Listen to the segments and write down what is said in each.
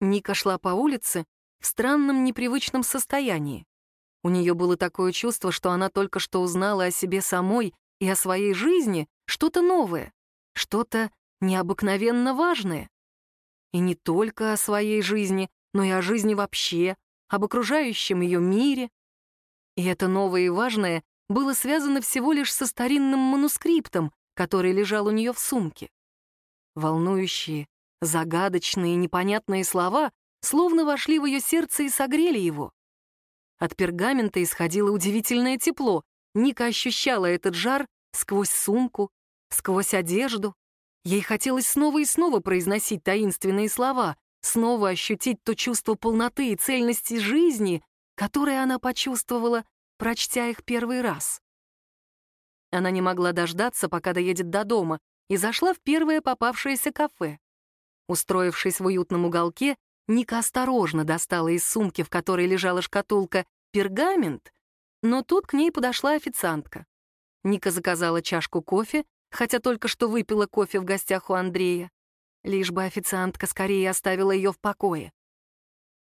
Ника шла по улице в странном непривычном состоянии. У нее было такое чувство, что она только что узнала о себе самой и о своей жизни что-то новое, что-то необыкновенно важное. И не только о своей жизни, но и о жизни вообще, об окружающем ее мире. И это новое и важное было связано всего лишь со старинным манускриптом, который лежал у нее в сумке. Волнующие, загадочные, непонятные слова словно вошли в ее сердце и согрели его. От пергамента исходило удивительное тепло. Ника ощущала этот жар сквозь сумку, сквозь одежду. Ей хотелось снова и снова произносить таинственные слова, снова ощутить то чувство полноты и цельности жизни, которое она почувствовала, прочтя их первый раз. Она не могла дождаться, пока доедет до дома, и зашла в первое попавшееся кафе. Устроившись в уютном уголке, Ника осторожно достала из сумки, в которой лежала шкатулка, пергамент, но тут к ней подошла официантка. Ника заказала чашку кофе, хотя только что выпила кофе в гостях у Андрея. Лишь бы официантка скорее оставила ее в покое.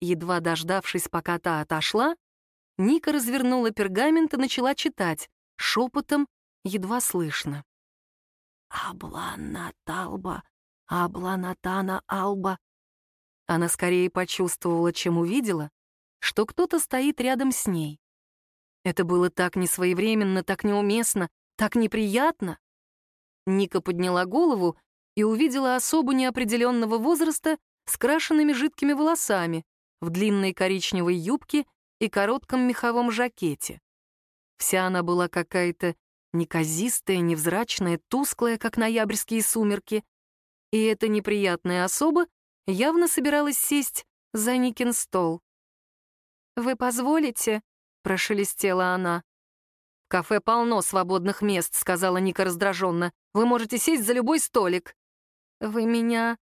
Едва дождавшись, пока та отошла, Ника развернула пергамент и начала читать, шепотом, едва слышно. «Аблана талба, аблана тана алба, она скорее почувствовала, чем увидела, что кто-то стоит рядом с ней. Это было так несвоевременно, так неуместно, так неприятно. Ника подняла голову и увидела особу неопределенного возраста с крашенными жидкими волосами, в длинной коричневой юбке и коротком меховом жакете. Вся она была какая-то неказистая, невзрачная, тусклая, как ноябрьские сумерки. И эта неприятная особа явно собиралась сесть за Никин стол. «Вы позволите?» — прошелестела она. «В кафе полно свободных мест», — сказала Ника раздраженно. «Вы можете сесть за любой столик». «Вы меня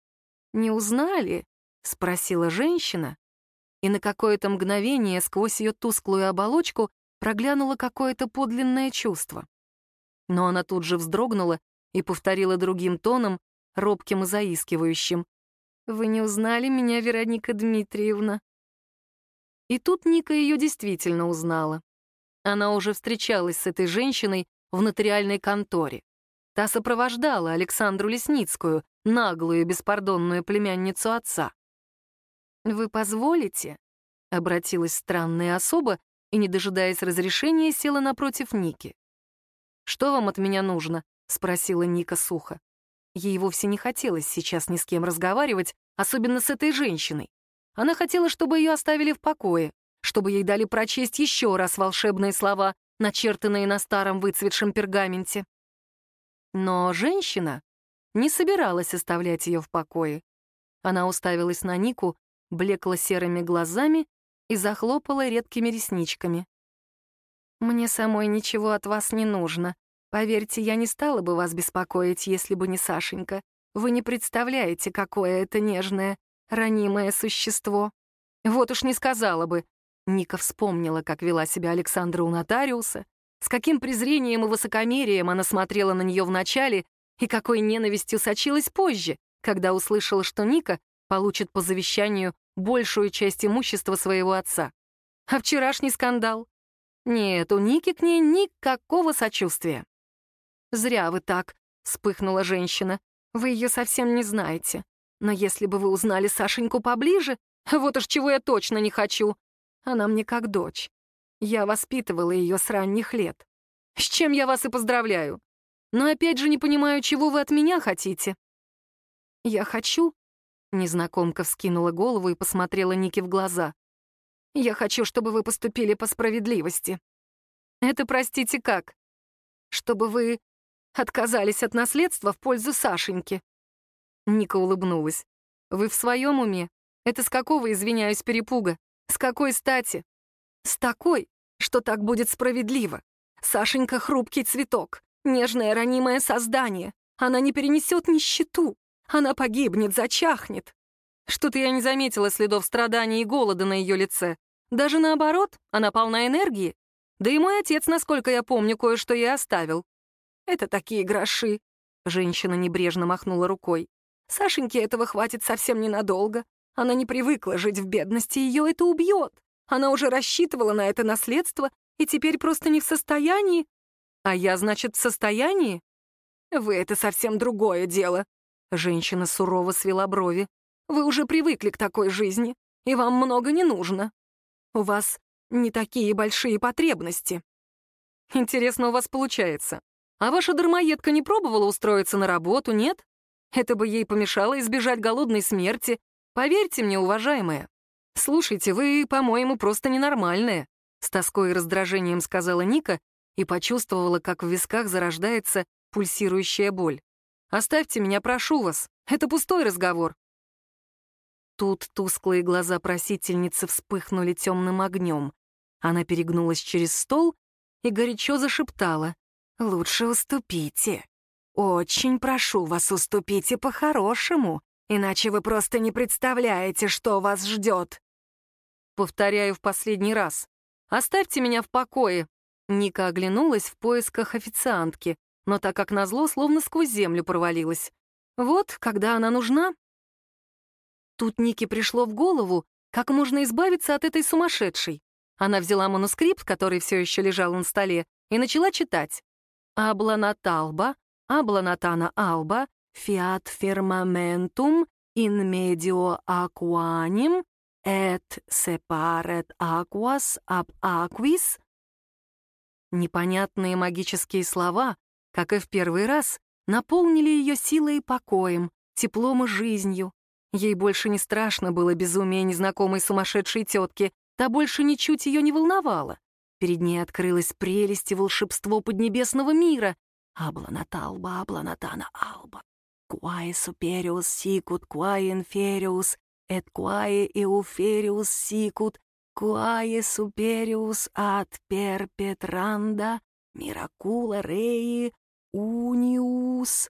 не узнали?» — спросила женщина. И на какое-то мгновение сквозь ее тусклую оболочку проглянуло какое-то подлинное чувство. Но она тут же вздрогнула и повторила другим тоном, робким и заискивающим. Вы не узнали меня, Вероника Дмитриевна?» И тут Ника ее действительно узнала. Она уже встречалась с этой женщиной в нотариальной конторе. Та сопровождала Александру Лесницкую, наглую беспардонную племянницу отца. «Вы позволите?» — обратилась странная особа и, не дожидаясь разрешения, села напротив Ники. «Что вам от меня нужно?» — спросила Ника сухо. Ей вовсе не хотелось сейчас ни с кем разговаривать, особенно с этой женщиной. Она хотела, чтобы ее оставили в покое, чтобы ей дали прочесть еще раз волшебные слова, начертанные на старом выцветшем пергаменте. Но женщина не собиралась оставлять ее в покое. Она уставилась на Нику, блекла серыми глазами и захлопала редкими ресничками. «Мне самой ничего от вас не нужно», Поверьте, я не стала бы вас беспокоить, если бы не Сашенька. Вы не представляете, какое это нежное, ранимое существо. Вот уж не сказала бы. Ника вспомнила, как вела себя Александра у нотариуса, с каким презрением и высокомерием она смотрела на нее вначале и какой ненавистью сочилась позже, когда услышала, что Ника получит по завещанию большую часть имущества своего отца. А вчерашний скандал? Нет, у Ники к ней никакого сочувствия. «Зря вы так», — вспыхнула женщина. «Вы ее совсем не знаете. Но если бы вы узнали Сашеньку поближе, вот уж чего я точно не хочу. Она мне как дочь. Я воспитывала ее с ранних лет. С чем я вас и поздравляю. Но опять же не понимаю, чего вы от меня хотите». «Я хочу...» Незнакомка вскинула голову и посмотрела Нике в глаза. «Я хочу, чтобы вы поступили по справедливости». «Это, простите, как?» «Чтобы вы Отказались от наследства в пользу Сашеньки. Ника улыбнулась. Вы в своем уме? Это с какого, извиняюсь, перепуга? С какой стати? С такой, что так будет справедливо. Сашенька — хрупкий цветок, нежное ранимое создание. Она не перенесет нищету. Она погибнет, зачахнет. Что-то я не заметила следов страданий и голода на ее лице. Даже наоборот, она полна энергии. Да и мой отец, насколько я помню, кое-что ей оставил. «Это такие гроши», — женщина небрежно махнула рукой. «Сашеньке этого хватит совсем ненадолго. Она не привыкла жить в бедности, ее это убьет. Она уже рассчитывала на это наследство и теперь просто не в состоянии. А я, значит, в состоянии? Вы — это совсем другое дело. Женщина сурово свела брови. Вы уже привыкли к такой жизни, и вам много не нужно. У вас не такие большие потребности. Интересно у вас получается. А ваша дармоедка не пробовала устроиться на работу, нет? Это бы ей помешало избежать голодной смерти. Поверьте мне, уважаемая. Слушайте, вы, по-моему, просто ненормальная. С тоской и раздражением сказала Ника и почувствовала, как в висках зарождается пульсирующая боль. «Оставьте меня, прошу вас. Это пустой разговор». Тут тусклые глаза просительницы вспыхнули темным огнем. Она перегнулась через стол и горячо зашептала. «Лучше уступите. Очень прошу вас, уступите по-хорошему, иначе вы просто не представляете, что вас ждет». Повторяю в последний раз. «Оставьте меня в покое!» Ника оглянулась в поисках официантки, но так как назло, словно сквозь землю провалилась. Вот, когда она нужна. Тут Нике пришло в голову, как можно избавиться от этой сумасшедшей. Она взяла манускрипт, который все еще лежал на столе, и начала читать. «Абла наталба, абла натана алба, фиат фермаментум, in medio aquanim, et separet aquas ab aquis». Непонятные магические слова, как и в первый раз, наполнили ее силой и покоем, теплом и жизнью. Ей больше не страшно было безумие незнакомой сумасшедшей тетки, та больше ничуть ее не волновала. Перед ней открылась прелесть и волшебство поднебесного мира. Абланаталба, абланатана алба. Quae superius sicut, quae inferius, et quae euferius sicut, quae superius ad perpetranda, miracula rei униус.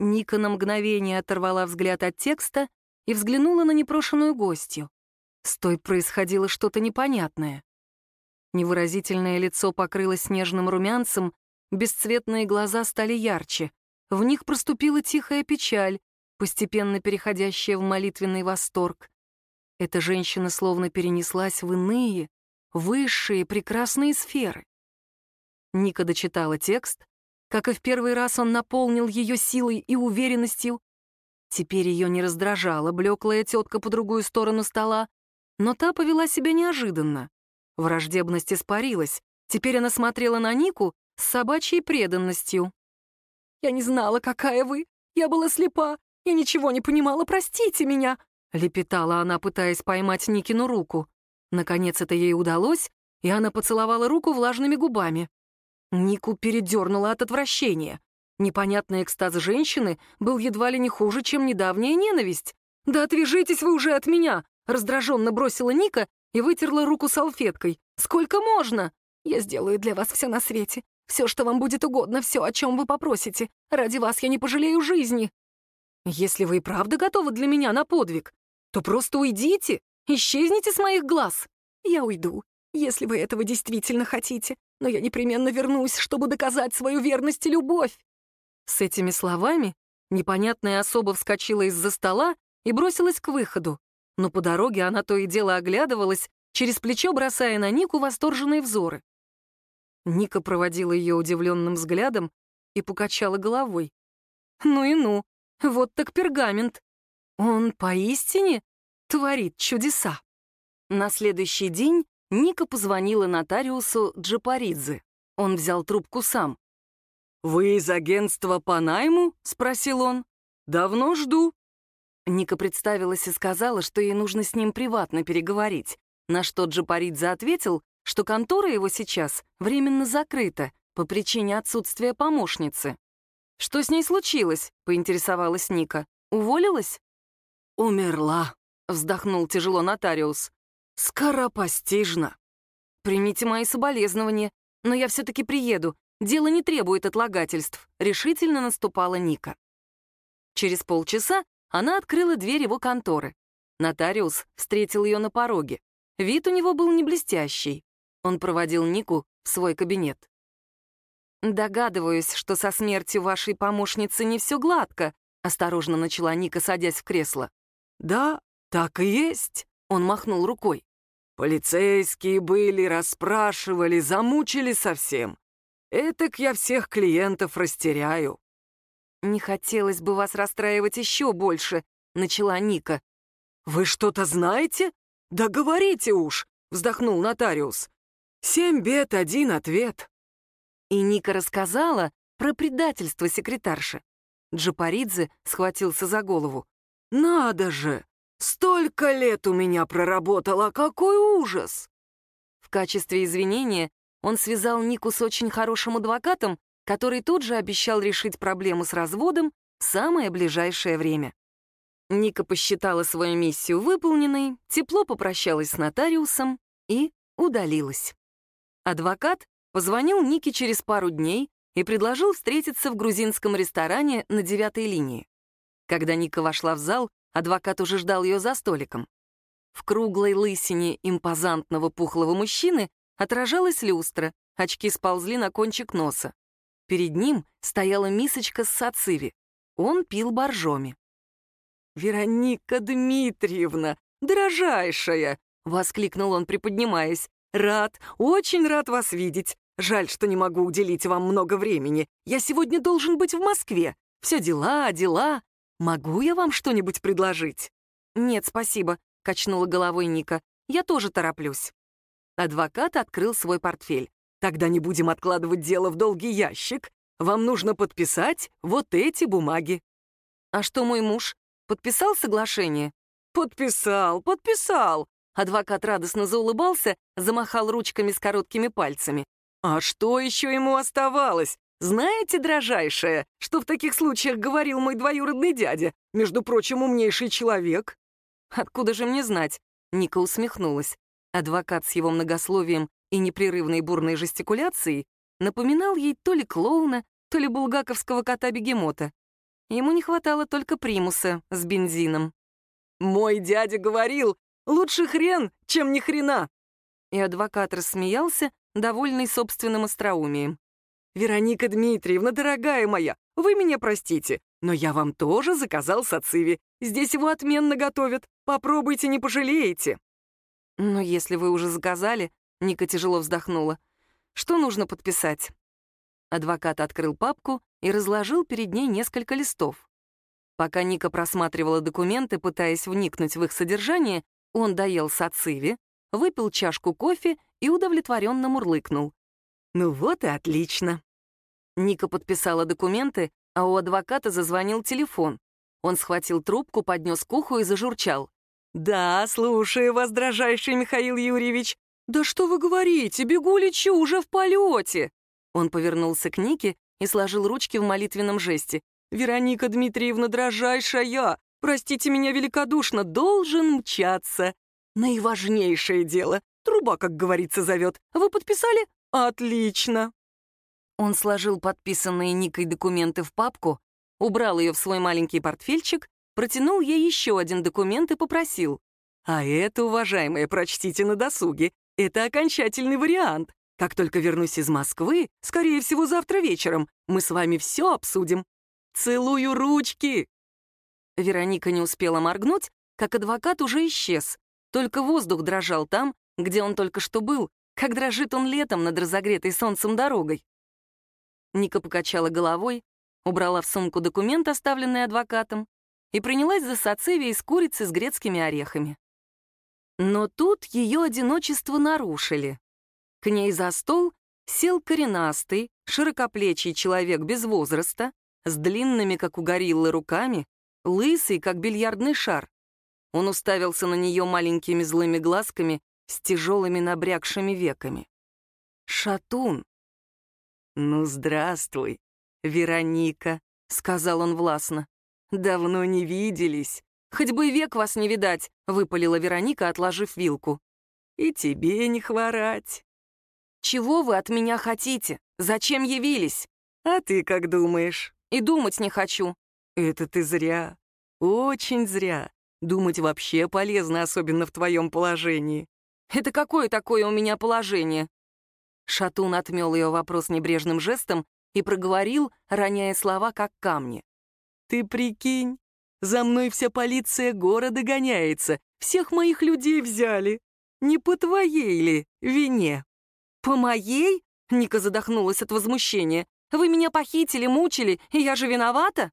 Ника на мгновение оторвала взгляд от текста и взглянула на непрошенную гостью. С той происходило что-то непонятное. Невыразительное лицо покрылось нежным румянцем, бесцветные глаза стали ярче. В них проступила тихая печаль, постепенно переходящая в молитвенный восторг. Эта женщина словно перенеслась в иные, высшие, прекрасные сферы. Ника дочитала текст, как и в первый раз он наполнил ее силой и уверенностью. Теперь ее не раздражала блеклая тетка по другую сторону стола, но та повела себя неожиданно. Враждебность испарилась. Теперь она смотрела на Нику с собачьей преданностью. «Я не знала, какая вы. Я была слепа. Я ничего не понимала. Простите меня!» — лепетала она, пытаясь поймать Никину руку. Наконец это ей удалось, и она поцеловала руку влажными губами. Нику передернула от отвращения. Непонятный экстаз женщины был едва ли не хуже, чем недавняя ненависть. «Да отвяжитесь вы уже от меня!» Раздраженно бросила Ника и вытерла руку салфеткой. «Сколько можно?» «Я сделаю для вас все на свете. Все, что вам будет угодно, все, о чем вы попросите. Ради вас я не пожалею жизни». «Если вы и правда готовы для меня на подвиг, то просто уйдите, исчезните с моих глаз. Я уйду, если вы этого действительно хотите но я непременно вернусь, чтобы доказать свою верность и любовь». С этими словами непонятная особа вскочила из-за стола и бросилась к выходу, но по дороге она то и дело оглядывалась, через плечо бросая на Нику восторженные взоры. Ника проводила ее удивленным взглядом и покачала головой. «Ну и ну, вот так пергамент. Он поистине творит чудеса». На следующий день Ника позвонила нотариусу Джапаридзе. Он взял трубку сам. «Вы из агентства по найму?» — спросил он. «Давно жду». Ника представилась и сказала, что ей нужно с ним приватно переговорить, на что Джапаридзе ответил, что контора его сейчас временно закрыта по причине отсутствия помощницы. «Что с ней случилось?» — поинтересовалась Ника. «Уволилась?» «Умерла», — вздохнул тяжело нотариус. «Скоропостижно». «Примите мои соболезнования, но я все-таки приеду. Дело не требует отлагательств», — решительно наступала Ника. Через полчаса она открыла дверь его конторы. Нотариус встретил ее на пороге. Вид у него был не блестящий. Он проводил Нику в свой кабинет. «Догадываюсь, что со смертью вашей помощницы не все гладко», — осторожно начала Ника, садясь в кресло. «Да, «Так и есть», — он махнул рукой. «Полицейские были, расспрашивали, замучили совсем. Этак я всех клиентов растеряю». «Не хотелось бы вас расстраивать еще больше», — начала Ника. «Вы что-то знаете? Да говорите уж», — вздохнул нотариус. «Семь бед, один ответ». И Ника рассказала про предательство секретарши. Джапаридзе схватился за голову. «Надо же! Столько лет у меня проработало, какой ужас!» В качестве извинения он связал Нику с очень хорошим адвокатом, который тут же обещал решить проблему с разводом в самое ближайшее время. Ника посчитала свою миссию выполненной, тепло попрощалась с нотариусом и удалилась. Адвокат позвонил Нике через пару дней и предложил встретиться в грузинском ресторане на девятой линии. Когда Ника вошла в зал, адвокат уже ждал ее за столиком. В круглой лысине импозантного пухлого мужчины отражалась люстра, очки сползли на кончик носа. Перед ним стояла мисочка с сациви. Он пил боржоми. «Вероника Дмитриевна, дорожайшая!» — воскликнул он, приподнимаясь. «Рад, очень рад вас видеть. Жаль, что не могу уделить вам много времени. Я сегодня должен быть в Москве. Все дела, дела. Могу я вам что-нибудь предложить?» «Нет, спасибо», — качнула головой Ника. «Я тоже тороплюсь». Адвокат открыл свой портфель. «Тогда не будем откладывать дело в долгий ящик. Вам нужно подписать вот эти бумаги». «А что мой муж? Подписал соглашение?» «Подписал, подписал!» Адвокат радостно заулыбался, замахал ручками с короткими пальцами. А что еще ему оставалось? Знаете, дрожайшая, что в таких случаях говорил мой двоюродный дядя, между прочим, умнейший человек? Откуда же мне знать? Ника усмехнулась. Адвокат с его многословием и непрерывной бурной жестикуляцией напоминал ей то ли клоуна, то ли булгаковского кота-бегемота. Ему не хватало только примуса с бензином. «Мой дядя говорил, лучше хрен, чем ни хрена!» И адвокат рассмеялся, довольный собственным остроумием. «Вероника Дмитриевна, дорогая моя, вы меня простите, но я вам тоже заказал сациви. Здесь его отменно готовят. Попробуйте, не пожалеете». «Но если вы уже заказали...» — Ника тяжело вздохнула. «Что нужно подписать?» Адвокат открыл папку и разложил перед ней несколько листов. Пока Ника просматривала документы, пытаясь вникнуть в их содержание, он доел сациви, выпил чашку кофе и удовлетворенно мурлыкнул. «Ну вот и отлично». Ника подписала документы, а у адвоката зазвонил телефон. Он схватил трубку, поднес к уху и зажурчал. «Да, слушаю вас, дрожайший Михаил Юрьевич. Да что вы говорите, бегу лечу, уже в полете!» Он повернулся к Нике и сложил ручки в молитвенном жесте. «Вероника Дмитриевна, дрожайшая, простите меня великодушно, должен мчаться. Наиважнейшее дело. Труба, как говорится, зовет. Вы подписали? Отлично. Он сложил подписанные Никой документы в папку, убрал ее в свой маленький портфельчик, протянул ей еще один документ и попросил. «А это, уважаемые, прочтите на досуге. Это окончательный вариант. Как только вернусь из Москвы, скорее всего, завтра вечером, мы с вами все обсудим. Целую ручки!» Вероника не успела моргнуть, как адвокат уже исчез, только воздух дрожал там, где он только что был, как дрожит он летом над разогретой солнцем дорогой. Ника покачала головой, убрала в сумку документ, оставленный адвокатом, и принялась за сациви из курицы с грецкими орехами. Но тут ее одиночество нарушили. К ней за стол сел коренастый, широкоплечий человек без возраста, с длинными, как у гориллы, руками, лысый, как бильярдный шар. Он уставился на нее маленькими злыми глазками с тяжелыми набрякшими веками. «Шатун!» «Ну, здравствуй, Вероника», — сказал он властно. «Давно не виделись. Хоть бы век вас не видать», — выпалила Вероника, отложив вилку. «И тебе не хворать». «Чего вы от меня хотите? Зачем явились?» «А ты как думаешь?» «И думать не хочу». «Это ты зря. Очень зря. Думать вообще полезно, особенно в твоем положении. Это какое такое у меня положение? Шатун отмел ее вопрос небрежным жестом и проговорил, роняя слова, как камни. Ты прикинь, За мной вся полиция города гоняется. Всех моих людей взяли. Не по твоей ли вине?» «По моей?» — Ника задохнулась от возмущения. «Вы меня похитили, мучили, и я же виновата?»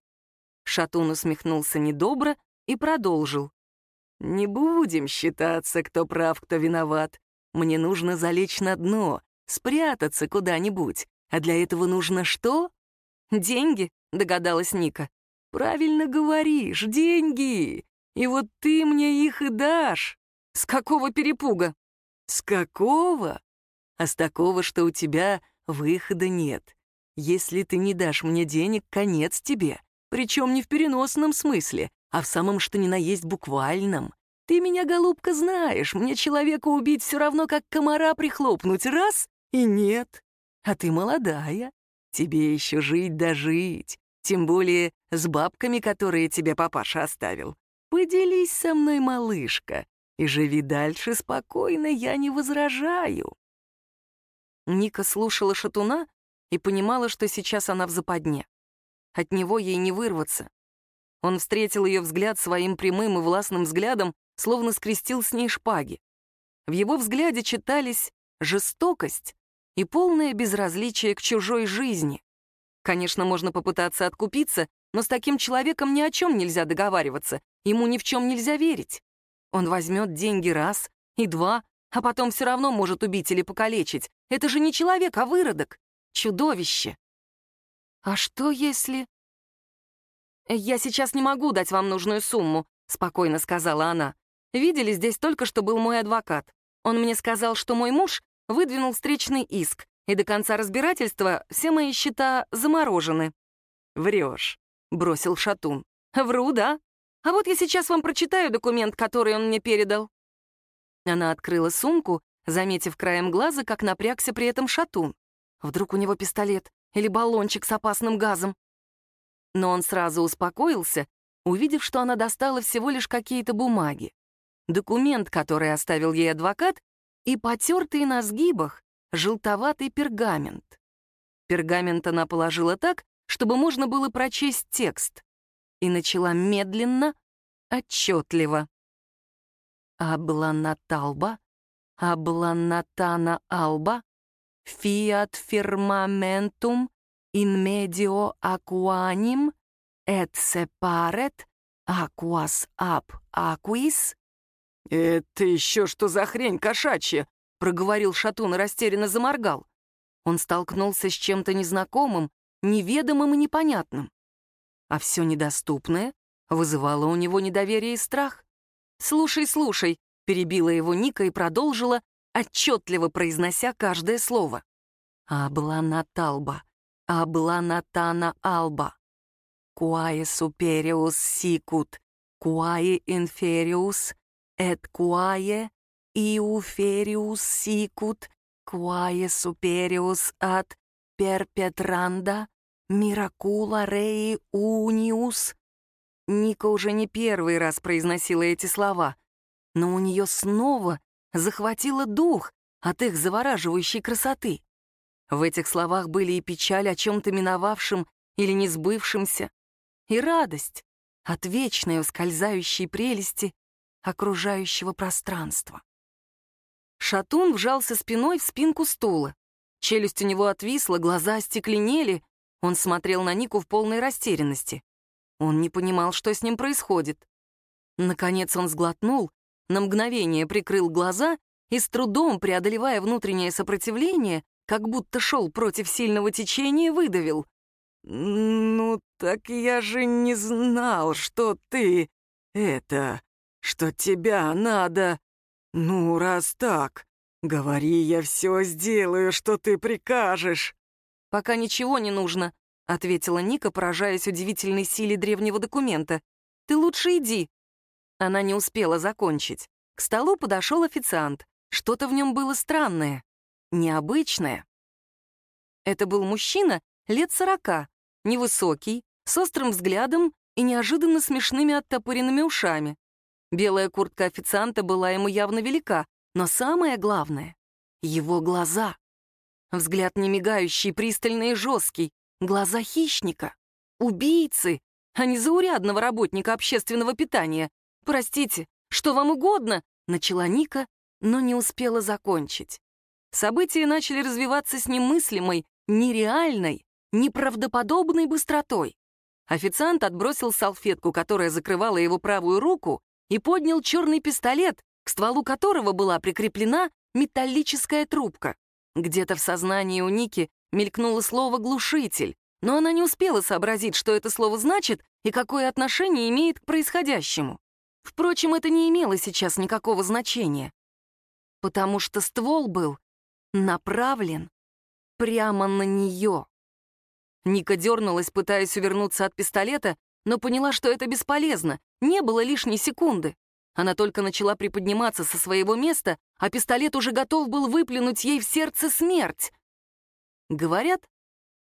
Шатун усмехнулся недобро и продолжил. «Не будем считаться, кто прав, кто виноват. Мне нужно залечь на дно, спрятаться куда-нибудь. А для этого нужно что?» «Деньги», — догадалась Ника. «Правильно говоришь, деньги. И вот ты мне их и дашь». «С какого перепуга?» «С какого? А с такого, что у тебя выхода нет. Если ты не дашь мне денег, конец тебе. Причем не в переносном смысле, а в самом что ни на есть буквальном. Ты меня, голубка, знаешь, мне человека убить все равно, как комара прихлопнуть раз и нет. А ты молодая, тебе еще жить да жить, тем более с бабками, которые тебе папаша оставил. Поделись со мной, малышка, и живи дальше спокойно, я не возражаю. Ника слушала шатуна и понимала, что сейчас она в западне. От него ей не вырваться. Он встретил ее взгляд своим прямым и властным взглядом, словно скрестил с ней шпаги. В его взгляде читались жестокость и полное безразличие к чужой жизни. Конечно, можно попытаться откупиться, но с таким человеком ни о чем нельзя договариваться, ему ни в чем нельзя верить. Он возьмет деньги раз и два, а потом все равно может убить или покалечить. Это же не человек, а выродок. Чудовище. «А что если...» «Я сейчас не могу дать вам нужную сумму», — спокойно сказала она. «Видели, здесь только что был мой адвокат. Он мне сказал, что мой муж выдвинул встречный иск, и до конца разбирательства все мои счета заморожены». «Врешь», — бросил Шатун. «Вру, да. А вот я сейчас вам прочитаю документ, который он мне передал». Она открыла сумку, заметив краем глаза, как напрягся при этом Шатун. Вдруг у него пистолет или баллончик с опасным газом. Но он сразу успокоился, увидев, что она достала всего лишь какие-то бумаги. Документ, который оставил ей адвокат, и потертый на сгибах желтоватый пергамент. Пергамент она положила так, чтобы можно было прочесть текст, и начала медленно, отчетливо. «Абланаталба, абланатана алба, fiat firmamentum in medio aquanim et separet aquas ab aquis?» «Это еще что за хрень кошачья?» — проговорил Шатун и растерянно заморгал. Он столкнулся с чем-то незнакомым, неведомым и непонятным. А все недоступное вызывало у него недоверие и страх. «Слушай, слушай», — перебила его Ника и продолжила, отчетливо произнося каждое слово. «Абланаталба, абланатана алба, куае супериус сикут, куае инфериус, эт куае иуфериус сикут, куае супериус ат перпетранда, миракула реи униус». Ника уже не первый раз произносила эти слова, но у нее снова захватило дух от их завораживающей красоты. В этих словах были и печаль о чем-то миновавшем или несбывшемся, и радость от вечной ускользающей прелести окружающего пространства. Шатун вжался спиной в спинку стула. Челюсть у него отвисла, глаза остекленели. Он смотрел на Нику в полной растерянности. Он не понимал, что с ним происходит. Наконец он сглотнул на мгновение прикрыл глаза и с трудом, преодолевая внутреннее сопротивление, как будто шел против сильного течения, выдавил. «Ну, так я же не знал, что ты... это... что тебя надо... Ну, раз так, говори, я все сделаю, что ты прикажешь». «Пока ничего не нужно», — ответила Ника, поражаясь удивительной силе древнего документа. «Ты лучше иди, она не успела закончить. К столу подошел официант. Что-то в нем было странное, необычное. Это был мужчина лет сорока, невысокий, с острым взглядом и неожиданно смешными оттопыренными ушами. Белая куртка официанта была ему явно велика, но самое главное — его глаза. Взгляд не мигающий, пристальный и жесткий, глаза хищника, убийцы, а не заурядного работника общественного питания. Простите, что вам угодно?» — начала Ника, но не успела закончить. События начали развиваться с немыслимой, нереальной, неправдоподобной быстротой. Официант отбросил салфетку, которая закрывала его правую руку, и поднял черный пистолет, к стволу которого была прикреплена металлическая трубка. Где-то в сознании у Ники мелькнуло слово «глушитель», но она не успела сообразить, что это слово значит и какое отношение имеет к происходящему. Впрочем, это не имело сейчас никакого значения, потому что ствол был направлен прямо на нее. Ника дернулась, пытаясь увернуться от пистолета, но поняла, что это бесполезно, не было лишней секунды. Она только начала приподниматься со своего места, а пистолет уже готов был выплюнуть ей в сердце смерть. Говорят,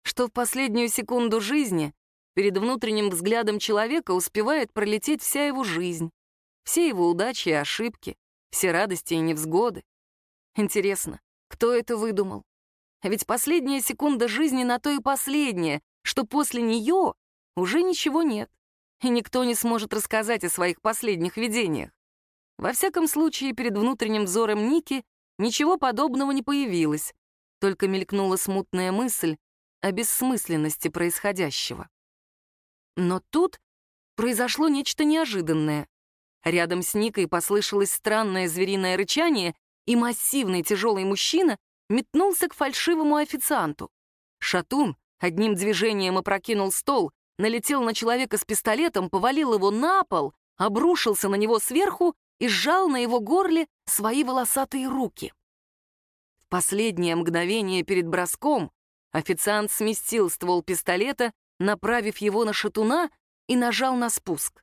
что в последнюю секунду жизни перед внутренним взглядом человека успевает пролететь вся его жизнь, все его удачи и ошибки, все радости и невзгоды. Интересно, кто это выдумал? Ведь последняя секунда жизни на то и последняя, что после нее уже ничего нет, и никто не сможет рассказать о своих последних видениях. Во всяком случае, перед внутренним взором Ники ничего подобного не появилось, только мелькнула смутная мысль о бессмысленности происходящего. Но тут произошло нечто неожиданное. Рядом с Никой послышалось странное звериное рычание, и массивный тяжелый мужчина метнулся к фальшивому официанту. Шатун одним движением опрокинул стол, налетел на человека с пистолетом, повалил его на пол, обрушился на него сверху и сжал на его горле свои волосатые руки. В последнее мгновение перед броском официант сместил ствол пистолета, направив его на шатуна и нажал на спуск.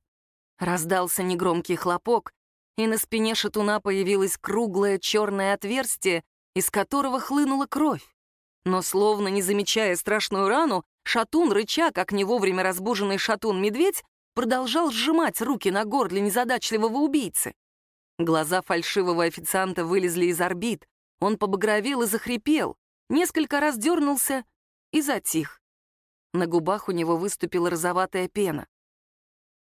Раздался негромкий хлопок, и на спине шатуна появилось круглое черное отверстие, из которого хлынула кровь. Но, словно не замечая страшную рану, шатун, рыча, как не вовремя разбуженный шатун-медведь, продолжал сжимать руки на горле незадачливого убийцы. Глаза фальшивого официанта вылезли из орбит, он побагровел и захрипел, несколько раз дернулся и затих. На губах у него выступила розоватая пена.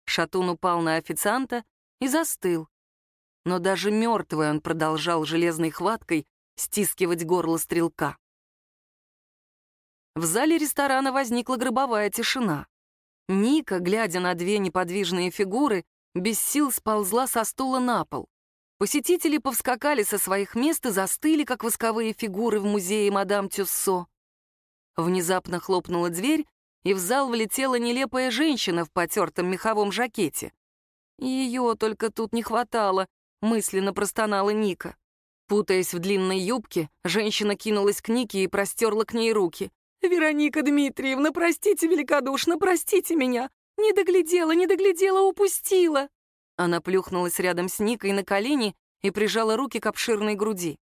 Шатун упал на официанта и застыл. Но даже мертвый он продолжал железной хваткой стискивать горло стрелка. В зале ресторана возникла гробовая тишина. Ника, глядя на две неподвижные фигуры, без сил сползла со стула на пол. Посетители повскакали со своих мест и застыли, как восковые фигуры в музее мадам Тюссо. Внезапно хлопнула дверь, и в зал влетела нелепая женщина в потертом меховом жакете. Ее только тут не хватало, мысленно простонала Ника. Путаясь в длинной юбке, женщина кинулась к Нике и простерла к ней руки. «Вероника Дмитриевна, простите великодушно, простите меня! Не доглядела, не доглядела, упустила!» Она плюхнулась рядом с Никой на колени и прижала руки к обширной груди.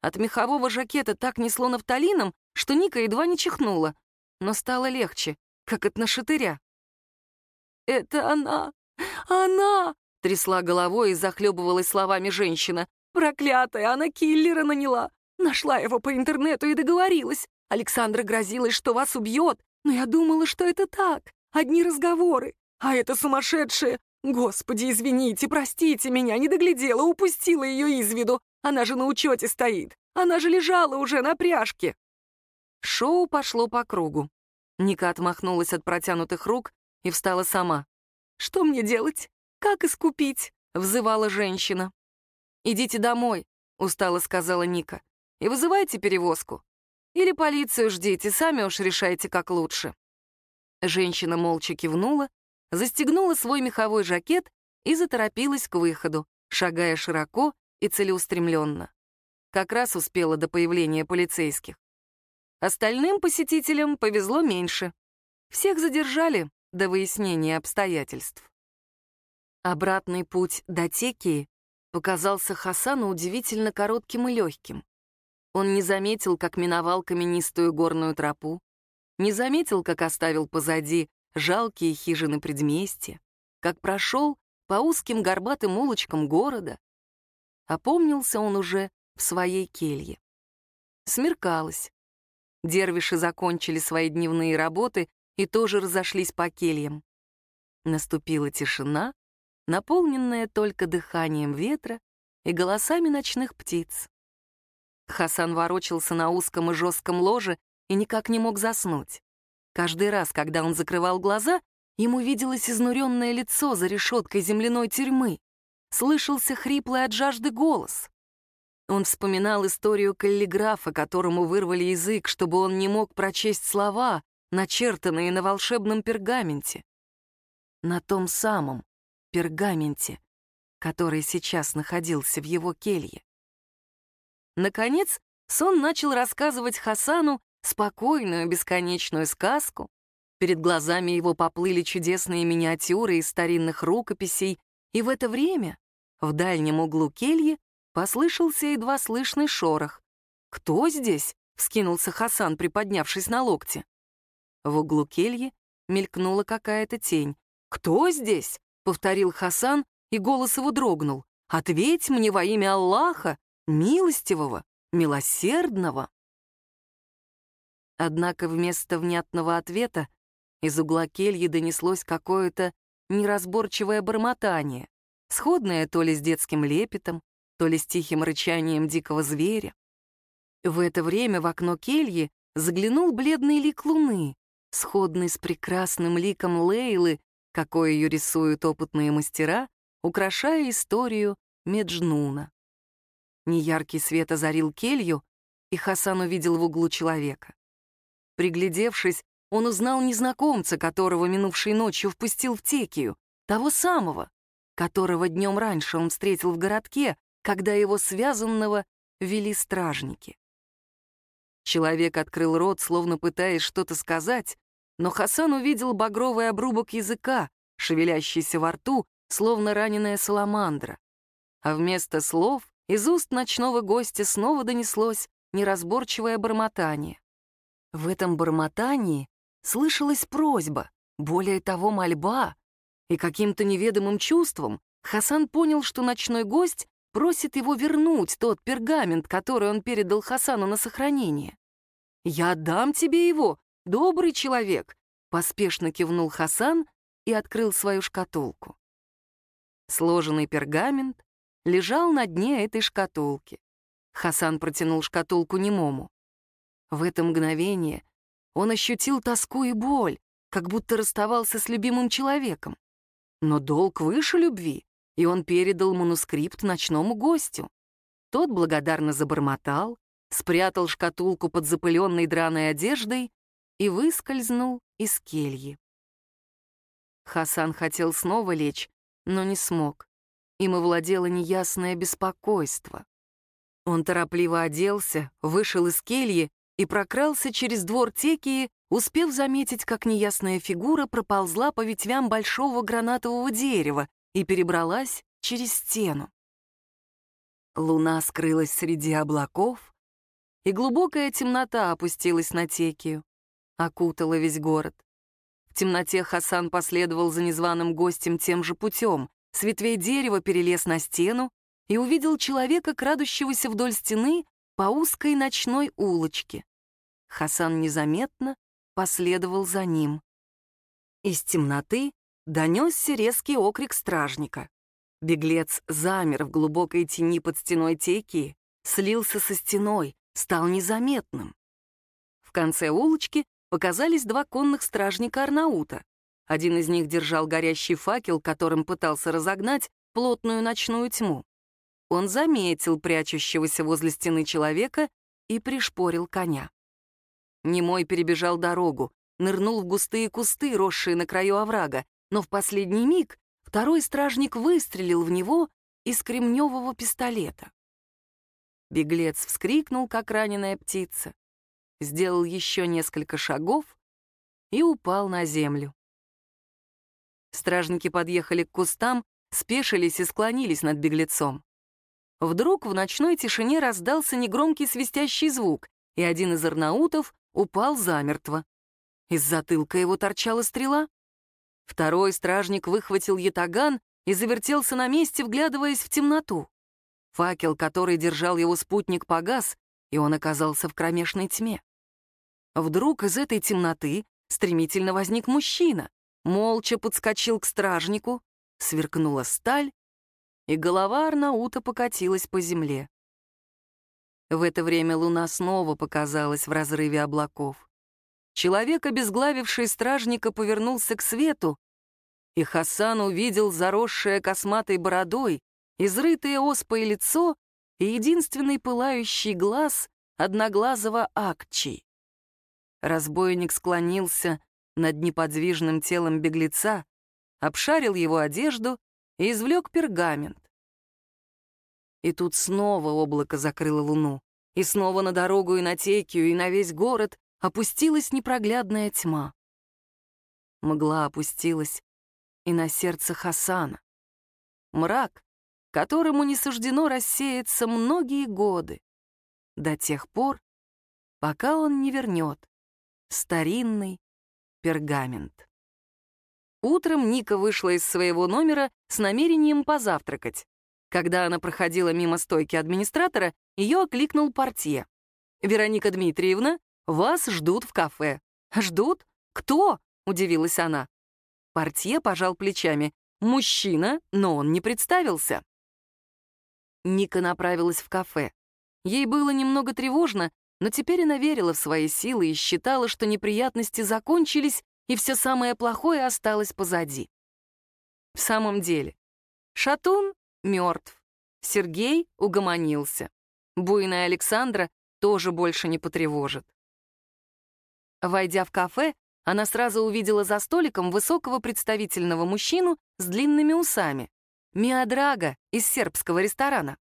От мехового жакета так несло нафталином, что Ника едва не чихнула, но стало легче, как от нашатыря. «Это она! Она!» — трясла головой и захлебывалась словами женщина. «Проклятая, она киллера наняла! Нашла его по интернету и договорилась. Александра грозилась, что вас убьет, но я думала, что это так, одни разговоры. А это сумасшедшая... Господи, извините, простите меня, не доглядела, упустила ее из виду. Она же на учете стоит. Она же лежала уже на пряжке. Шоу пошло по кругу. Ника отмахнулась от протянутых рук и встала сама. «Что мне делать? Как искупить?» — взывала женщина. «Идите домой», — устало сказала Ника, — «и вызывайте перевозку. Или полицию ждите, сами уж решайте, как лучше». Женщина молча кивнула, застегнула свой меховой жакет и заторопилась к выходу, шагая широко и целеустремленно. Как раз успела до появления полицейских. Остальным посетителям повезло меньше. Всех задержали до выяснения обстоятельств. Обратный путь до Текии показался Хасану удивительно коротким и легким. Он не заметил, как миновал каменистую горную тропу, не заметил, как оставил позади жалкие хижины предместья, как прошел по узким горбатым улочкам города. Опомнился он уже в своей келье. Смеркалось. Дервиши закончили свои дневные работы и тоже разошлись по кельям. Наступила тишина, наполненная только дыханием ветра и голосами ночных птиц. Хасан ворочался на узком и жестком ложе и никак не мог заснуть. Каждый раз, когда он закрывал глаза, ему виделось изнуренное лицо за решеткой земляной тюрьмы. Слышался хриплый от жажды голос. Он вспоминал историю каллиграфа, которому вырвали язык, чтобы он не мог прочесть слова, начертанные на волшебном пергаменте. На том самом пергаменте, который сейчас находился в его келье. Наконец, сон начал рассказывать Хасану спокойную бесконечную сказку. Перед глазами его поплыли чудесные миниатюры из старинных рукописей, и в это время в дальнем углу кельи послышался едва слышный шорох. «Кто здесь?» — вскинулся Хасан, приподнявшись на локте. В углу кельи мелькнула какая-то тень. «Кто здесь?» — повторил Хасан, и голос его дрогнул. «Ответь мне во имя Аллаха, милостивого, милосердного. Однако вместо внятного ответа из угла кельи донеслось какое-то неразборчивое бормотание, сходное то ли с детским лепетом, то ли с тихим рычанием дикого зверя. В это время в окно кельи заглянул бледный лик луны, сходный с прекрасным ликом Лейлы, какой ее рисуют опытные мастера, украшая историю Меджнуна. Неяркий свет озарил келью, и Хасан увидел в углу человека. Приглядевшись, он узнал незнакомца, которого минувшей ночью впустил в Текию, того самого, которого днем раньше он встретил в городке, когда его связанного вели стражники. Человек открыл рот, словно пытаясь что-то сказать, но Хасан увидел багровый обрубок языка, шевелящийся во рту, словно раненая саламандра. А вместо слов из уст ночного гостя снова донеслось неразборчивое бормотание. В этом бормотании слышалась просьба, более того, мольба, и каким-то неведомым чувством Хасан понял, что ночной гость просит его вернуть тот пергамент, который он передал Хасану на сохранение. «Я отдам тебе его, добрый человек», — поспешно кивнул Хасан и открыл свою шкатулку. Сложенный пергамент лежал на дне этой шкатулки. Хасан протянул шкатулку немому. В это мгновение он ощутил тоску и боль, как будто расставался с любимым человеком. Но долг выше любви, и он передал манускрипт ночному гостю. Тот благодарно забормотал, спрятал шкатулку под запыленной драной одеждой и выскользнул из кельи. Хасан хотел снова лечь, но не смог. Им овладело неясное беспокойство. Он торопливо оделся, вышел из кельи и прокрался через двор Текии, успев заметить, как неясная фигура проползла по ветвям большого гранатового дерева и перебралась через стену. Луна скрылась среди облаков, и глубокая темнота опустилась на Текию, окутала весь город. В темноте Хасан последовал за незваным гостем тем же путем, с ветвей дерева перелез на стену и увидел человека, крадущегося вдоль стены по узкой ночной улочке. Хасан незаметно последовал за ним. Из темноты донесся резкий окрик стражника. Беглец замер в глубокой тени под стеной теки, слился со стеной, стал незаметным. В конце улочки показались два конных стражника Арнаута. Один из них держал горящий факел, которым пытался разогнать плотную ночную тьму. Он заметил прячущегося возле стены человека и пришпорил коня. Немой перебежал дорогу, нырнул в густые кусты, росшие на краю оврага, но в последний миг второй стражник выстрелил в него из кремневого пистолета. Беглец вскрикнул, как раненая птица, сделал еще несколько шагов и упал на землю. Стражники подъехали к кустам, спешились и склонились над беглецом. Вдруг в ночной тишине раздался негромкий свистящий звук, и один из арнаутов упал замертво. Из затылка его торчала стрела. Второй стражник выхватил ятаган и завертелся на месте, вглядываясь в темноту. Факел, который держал его спутник, погас, и он оказался в кромешной тьме. Вдруг из этой темноты стремительно возник мужчина. молча подскочил к стражнику, сверкнула сталь, и голова Арнаута покатилась по земле. В это время луна снова показалась в разрыве облаков. Человек, обезглавивший стражника, повернулся к свету, и Хасан увидел заросшее косматой бородой, изрытое оспой лицо и единственный пылающий глаз одноглазого Акчи. Разбойник склонился над неподвижным телом беглеца, обшарил его одежду и извлек пергамент. И тут снова облако закрыло луну, и снова на дорогу и на Текию, и на весь город опустилась непроглядная тьма. Мгла опустилась и на сердце Хасана. Мрак, которому не суждено рассеяться многие годы, до тех пор, пока он не вернет старинный пергамент. Утром Ника вышла из своего номера с намерением позавтракать. Когда она проходила мимо стойки администратора, ее окликнул портье. «Вероника Дмитриевна, вас ждут в кафе». «Ждут? Кто?» — удивилась она. Портье пожал плечами. «Мужчина, но он не представился». Ника направилась в кафе. Ей было немного тревожно, но теперь она верила в свои силы и считала, что неприятности закончились, и все самое плохое осталось позади. В самом деле, Шатун мертв, Сергей угомонился. Буйная Александра тоже больше не потревожит. Войдя в кафе, она сразу увидела за столиком высокого представительного мужчину с длинными усами. Миадрага из сербского ресторана.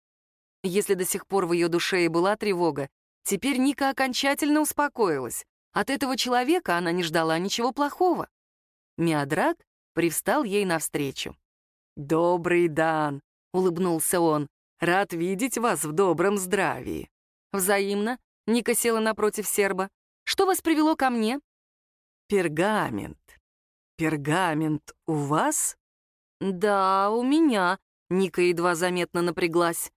Если до сих пор в ее душе и была тревога, теперь Ника окончательно успокоилась. От этого человека она не ждала ничего плохого. Миадраг привстал ей навстречу. «Добрый дан», — улыбнулся он. «Рад видеть вас в добром здравии». «Взаимно», — Ника села напротив серба. «Что вас привело ко мне?» «Пергамент. Пергамент у вас?» «Да, у меня», — Ника едва заметно напряглась.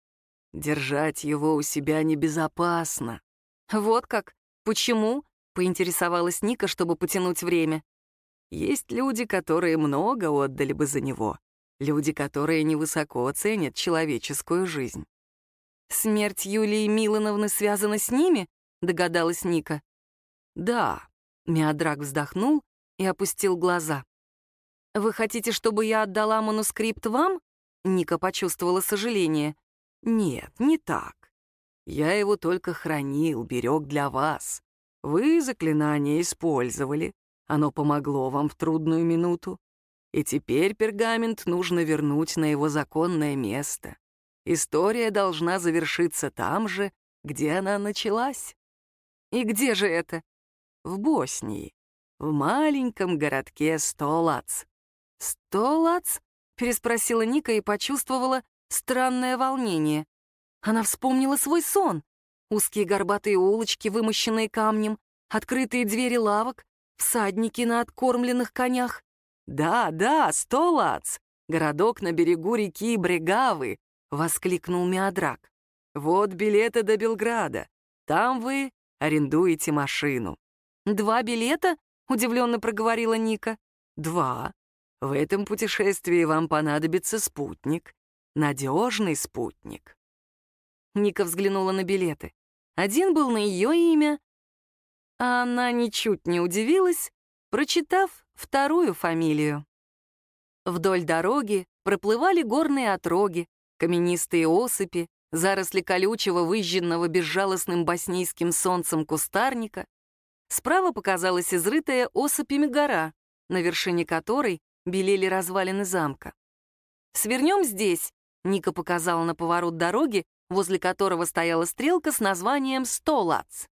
Держать его у себя небезопасно. Вот как? Почему? Поинтересовалась Ника, чтобы потянуть время. Есть люди, которые много отдали бы за него. Люди, которые невысоко ценят человеческую жизнь. «Смерть Юлии Милановны связана с ними?» — догадалась Ника. «Да», — Миодрак вздохнул и опустил глаза. «Вы хотите, чтобы я отдала манускрипт вам?» Ника почувствовала сожаление. Нет, не так. Я его только хранил, берег для вас. Вы заклинание использовали. Оно помогло вам в трудную минуту. И теперь пергамент нужно вернуть на его законное место. История должна завершиться там же, где она началась. И где же это? В Боснии, в маленьком городке Столац. «Столац?» — переспросила Ника и почувствовала, странное волнение. Она вспомнила свой сон. Узкие горбатые улочки, вымощенные камнем, открытые двери лавок, всадники на откормленных конях. «Да, да, Столац! Городок на берегу реки Брегавы!» — воскликнул Миодрак. «Вот билеты до Белграда. Там вы арендуете машину». «Два билета?» — удивленно проговорила Ника. «Два. В этом путешествии вам понадобится спутник надежный спутник. Ника взглянула на билеты. Один был на ее имя, а она ничуть не удивилась, прочитав вторую фамилию. Вдоль дороги проплывали горные отроги, каменистые осыпи, заросли колючего, выжженного безжалостным боснийским солнцем кустарника. Справа показалась изрытая осыпями гора, на вершине которой белели развалины замка. «Свернем здесь», Ника показала на поворот дороги, возле которого стояла стрелка с названием «Столац».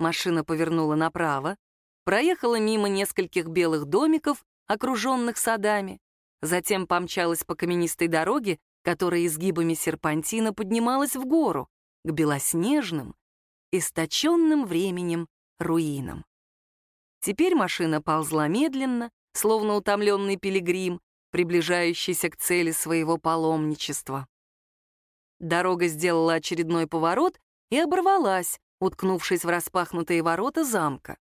Машина повернула направо, проехала мимо нескольких белых домиков, окруженных садами, затем помчалась по каменистой дороге, которая изгибами серпантина поднималась в гору, к белоснежным, источенным временем руинам. Теперь машина ползла медленно, словно утомленный пилигрим, приближающийся к цели своего паломничества. Дорога сделала очередной поворот и оборвалась, уткнувшись в распахнутые ворота замка.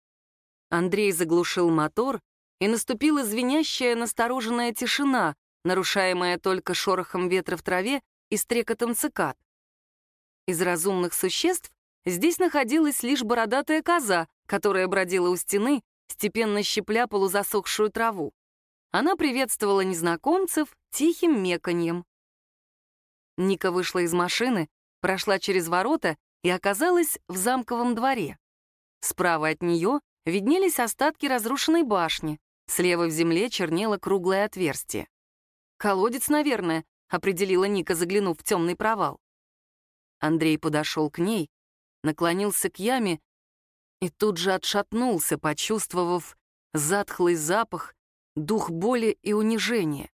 Андрей заглушил мотор, и наступила звенящая настороженная тишина, нарушаемая только шорохом ветра в траве и стрекотом цикад. Из разумных существ здесь находилась лишь бородатая коза, которая бродила у стены, степенно щепля полузасохшую траву. Она приветствовала незнакомцев тихим меканьем. Ника вышла из машины, прошла через ворота и оказалась в замковом дворе. Справа от нее виднелись остатки разрушенной башни, слева в земле чернело круглое отверстие. «Колодец, наверное», — определила Ника, заглянув в темный провал. Андрей подошел к ней, наклонился к яме и тут же отшатнулся, почувствовав затхлый запах, дух боли и унижения.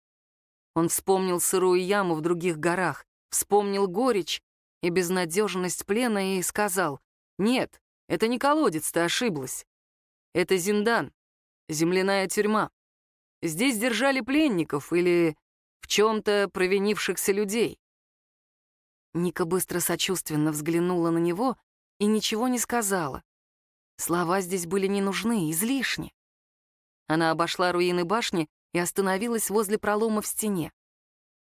Он вспомнил сырую яму в других горах, вспомнил горечь и безнадежность плена и сказал, «Нет, это не колодец, ты ошиблась. Это Зиндан, земляная тюрьма. Здесь держали пленников или в чем-то провинившихся людей». Ника быстро сочувственно взглянула на него и ничего не сказала. Слова здесь были не нужны, излишни. Она обошла руины башни и остановилась возле пролома в стене.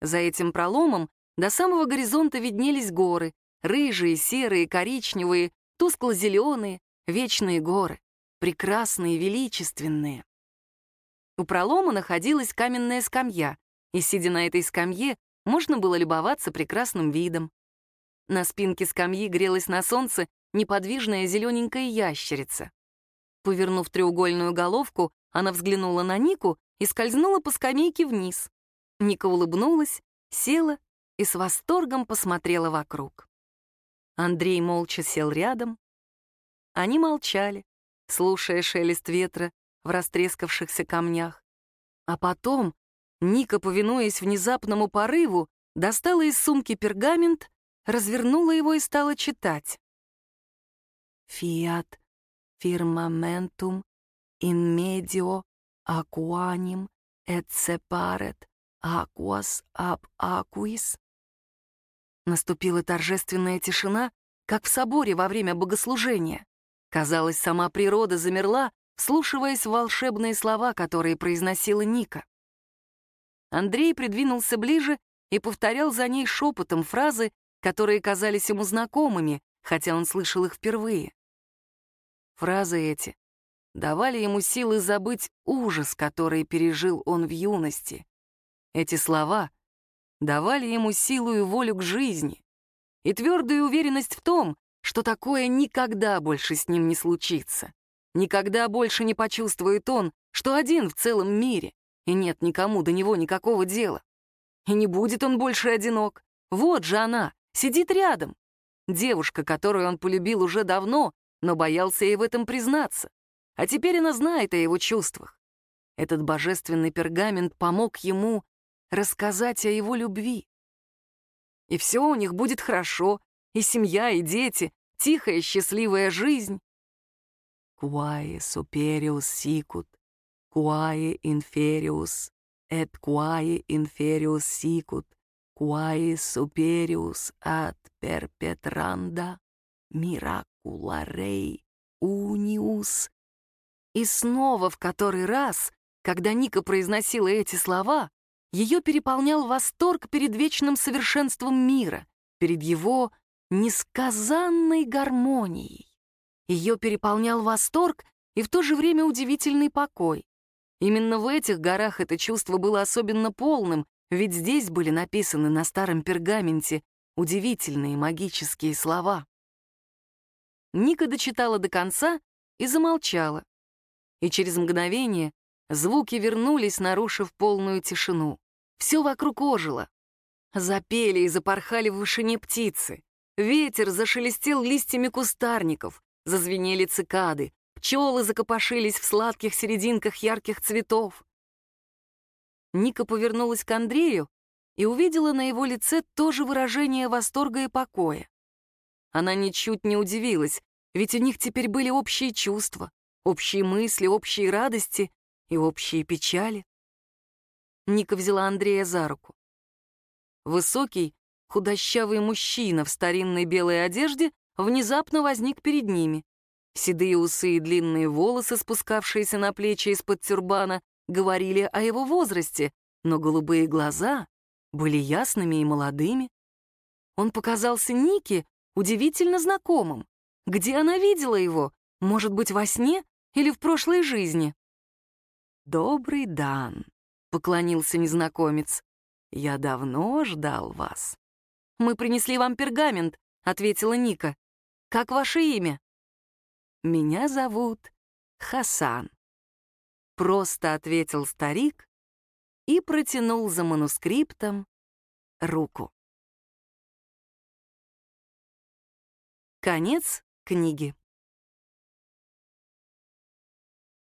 За этим проломом до самого горизонта виднелись горы, рыжие, серые, коричневые, тускло-зеленые, вечные горы, прекрасные, величественные. У пролома находилась каменная скамья, и, сидя на этой скамье, можно было любоваться прекрасным видом. На спинке скамьи грелась на солнце неподвижная зелененькая ящерица. Повернув треугольную головку, она взглянула на Нику и скользнула по скамейке вниз. Ника улыбнулась, села и с восторгом посмотрела вокруг. Андрей молча сел рядом. Они молчали, слушая шелест ветра в растрескавшихся камнях. А потом Ника, повинуясь внезапному порыву, достала из сумки пергамент, развернула его и стала читать. «Фиат фирмаментум ин медио aquanim et separet aquas ab aquis Наступила торжественная тишина, как в соборе во время богослужения. Казалось, сама природа замерла, вслушиваясь в волшебные слова, которые произносила Ника. Андрей придвинулся ближе и повторял за ней шепотом фразы, которые казались ему знакомыми, хотя он слышал их впервые. Фразы эти давали ему силы забыть ужас, который пережил он в юности. Эти слова — давали ему силу и волю к жизни и твердую уверенность в том, что такое никогда больше с ним не случится. Никогда больше не почувствует он, что один в целом мире, и нет никому до него никакого дела. И не будет он больше одинок. Вот же она, сидит рядом. Девушка, которую он полюбил уже давно, но боялся ей в этом признаться. А теперь она знает о его чувствах. Этот божественный пергамент помог ему рассказать о его любви. И все у них будет хорошо, и семья, и дети, тихая счастливая жизнь. Quae superius sicut, quae inferius, et quae inferius sicut, quae superius ad perpetranda miracula rei unius. И снова в который раз, когда Ника произносила эти слова, ее переполнял восторг перед вечным совершенством мира, перед его несказанной гармонией. Ее переполнял восторг и в то же время удивительный покой. Именно в этих горах это чувство было особенно полным, ведь здесь были написаны на старом пергаменте удивительные магические слова. Ника дочитала до конца и замолчала. И через мгновение звуки вернулись, нарушив полную тишину. Все вокруг ожило. Запели и запорхали в вышине птицы. Ветер зашелестел листьями кустарников, зазвенели цикады, пчелы закопошились в сладких серединках ярких цветов. Ника повернулась к Андрею и увидела на его лице то же выражение восторга и покоя. Она ничуть не удивилась, ведь у них теперь были общие чувства, общие мысли, общие радости и общие печали. Ника взяла Андрея за руку. Высокий, худощавый мужчина в старинной белой одежде внезапно возник перед ними. Седые усы и длинные волосы, спускавшиеся на плечи из-под тюрбана, говорили о его возрасте, но голубые глаза были ясными и молодыми. Он показался Нике удивительно знакомым. Где она видела его? Может быть, во сне или в прошлой жизни? «Добрый Дан», — поклонился незнакомец. «Я давно ждал вас». «Мы принесли вам пергамент», — ответила Ника. «Как ваше имя?» «Меня зовут Хасан», — просто ответил старик и протянул за манускриптом руку. Конец книги.